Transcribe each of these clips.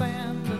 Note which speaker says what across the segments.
Speaker 1: sand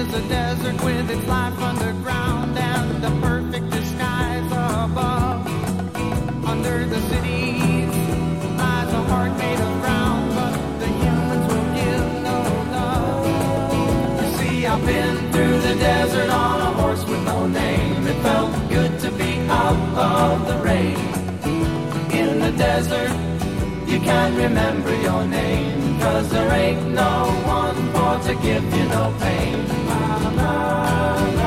Speaker 1: is a desert with its life underground and the perfect disguise above. Under the city lies a heart made of ground, but the humans will give no love. You see, I've been through the desert on a horse with no name. It felt good to be out of the rain in the desert you can't remember your name. Cause there ain't no one for to give you no pain. Mama.